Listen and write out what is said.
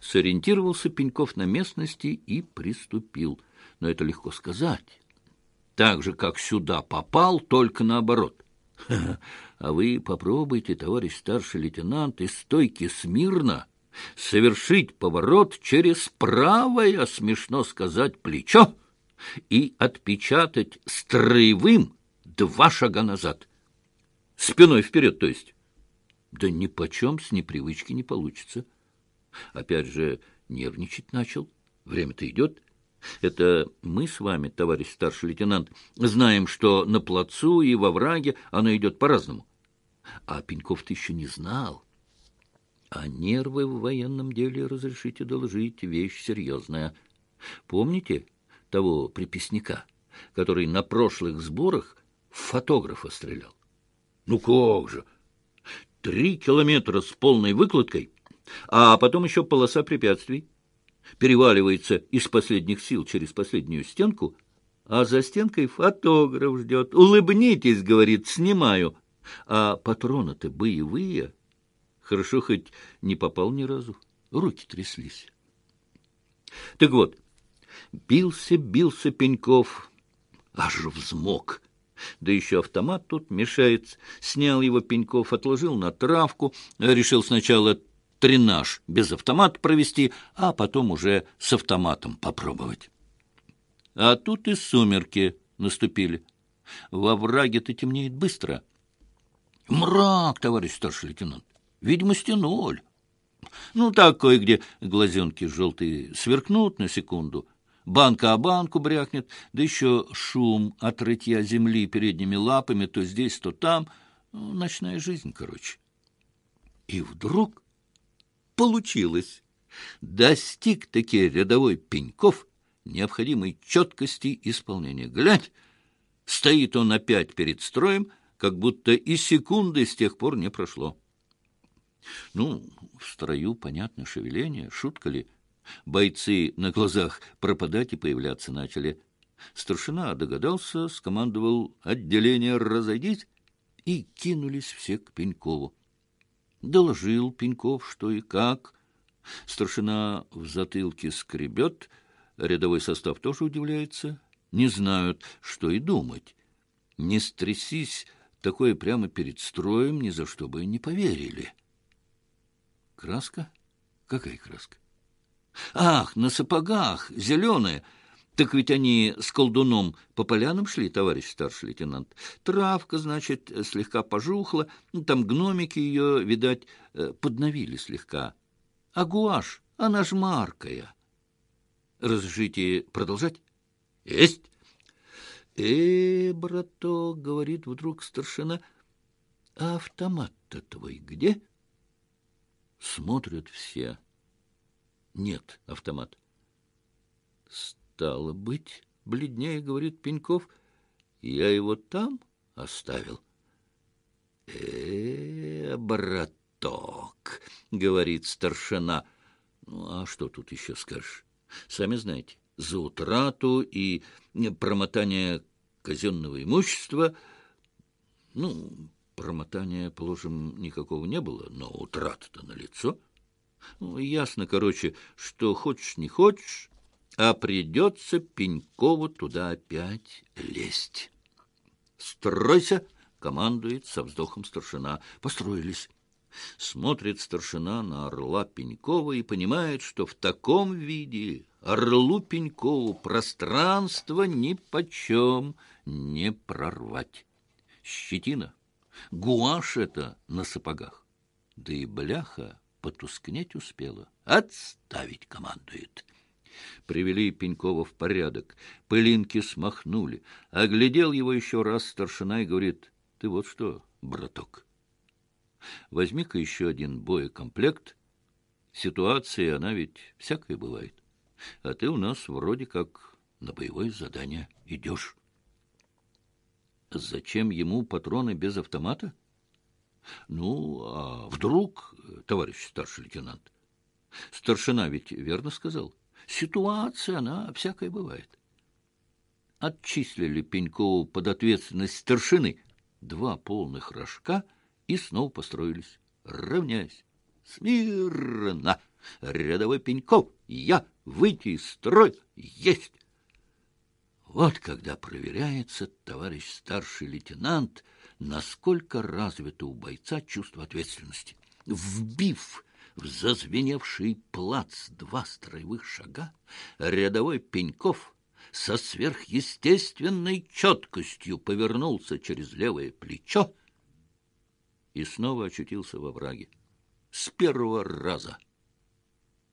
Сориентировался Пеньков на местности и приступил. Но это легко сказать. Так же, как сюда попал, только наоборот. А вы попробуйте, товарищ старший лейтенант, из стойки смирно совершить поворот через правое, смешно сказать, плечо и отпечатать строевым два шага назад. Спиной вперед, то есть. Да ни почем с непривычки не получится. Опять же, нервничать начал. Время-то идет. Это мы с вами, товарищ старший лейтенант, знаем, что на плацу и во враге оно идет по-разному. А Пеньков-то еще не знал. А нервы в военном деле, разрешите доложить, вещь серьезная. Помните того приписника, который на прошлых сборах фотографа стрелял? Ну как же! Три километра с полной выкладкой, а потом еще полоса препятствий. Переваливается из последних сил через последнюю стенку, а за стенкой фотограф ждет. «Улыбнитесь», — говорит, — «снимаю». А патроны-то боевые. Хорошо хоть не попал ни разу. Руки тряслись. Так вот, бился, бился Пеньков, аж взмок. Да еще автомат тут мешает. Снял его Пеньков, отложил на травку, решил сначала тренаж без автомата провести, а потом уже с автоматом попробовать. А тут и сумерки наступили. Во враге-то темнеет быстро. Мрак, товарищ старший лейтенант, видимости ноль. Ну, так кое-где глазенки желтые сверкнут на секунду, банка о банку брякнет, да еще шум от рытья земли передними лапами то здесь, то там. Ну, ночная жизнь, короче. И вдруг получилось. Достиг-таки рядовой Пеньков необходимой четкости исполнения. Глянь, стоит он опять перед строем, как будто и секунды с тех пор не прошло. Ну, в строю, понятно, шевеление, шутка ли. Бойцы на глазах пропадать и появляться начали. Старшина догадался, скомандовал отделение «разойдись», и кинулись все к Пенькову. Доложил Пеньков, что и как. Старшина в затылке скребет, рядовой состав тоже удивляется. Не знают, что и думать. Не стрясись, Такое прямо перед строем ни за что бы не поверили. Краска? Какая краска? Ах, на сапогах, зеленая. Так ведь они с колдуном по полянам шли, товарищ старший лейтенант. Травка, значит, слегка пожухла, ну, там гномики ее, видать, э, подновили слегка. А гуашь, она ж маркая. Разрешите продолжать? Есть. «Э, браток, — говорит вдруг старшина, — а автомат-то твой где?» Смотрят все. Нет автомат. «Стало быть, — бледнее говорит Пеньков, — я его там оставил». «Э, браток, — говорит старшина, — ну, а что тут еще скажешь? Сами знаете, за утрату и промотание казенного имущества. Ну, промотания, положим, никакого не было, но утрата-то налицо. Ну, ясно, короче, что хочешь не хочешь, а придется Пенькову туда опять лезть. «Стройся!» — командует со вздохом старшина. Построились. Смотрит старшина на орла Пенькова и понимает, что в таком виде орлу Пенькову пространство нипочем не прорвать. Щетина, гуашь это на сапогах, да и бляха потускнеть успела. Отставить командует. Привели Пенькова в порядок, пылинки смахнули. Оглядел его еще раз старшина и говорит, ты вот что, браток, возьми-ка еще один боекомплект. Ситуация, она ведь всякая бывает. А ты у нас вроде как на боевое задание идешь. Зачем ему патроны без автомата? Ну, а вдруг, товарищ старший лейтенант? Старшина ведь верно сказал. Ситуация, она всякая бывает. Отчислили Пенькову под ответственность старшины два полных рожка и снова построились, равняясь. Смирно! Рядовой Пеньков, я, выйти из строя, есть. Вот когда проверяется, товарищ старший лейтенант, насколько развито у бойца чувство ответственности. Вбив в зазвеневший плац два строевых шага, рядовой Пеньков со сверхъестественной четкостью повернулся через левое плечо и снова очутился во враге. С первого раза —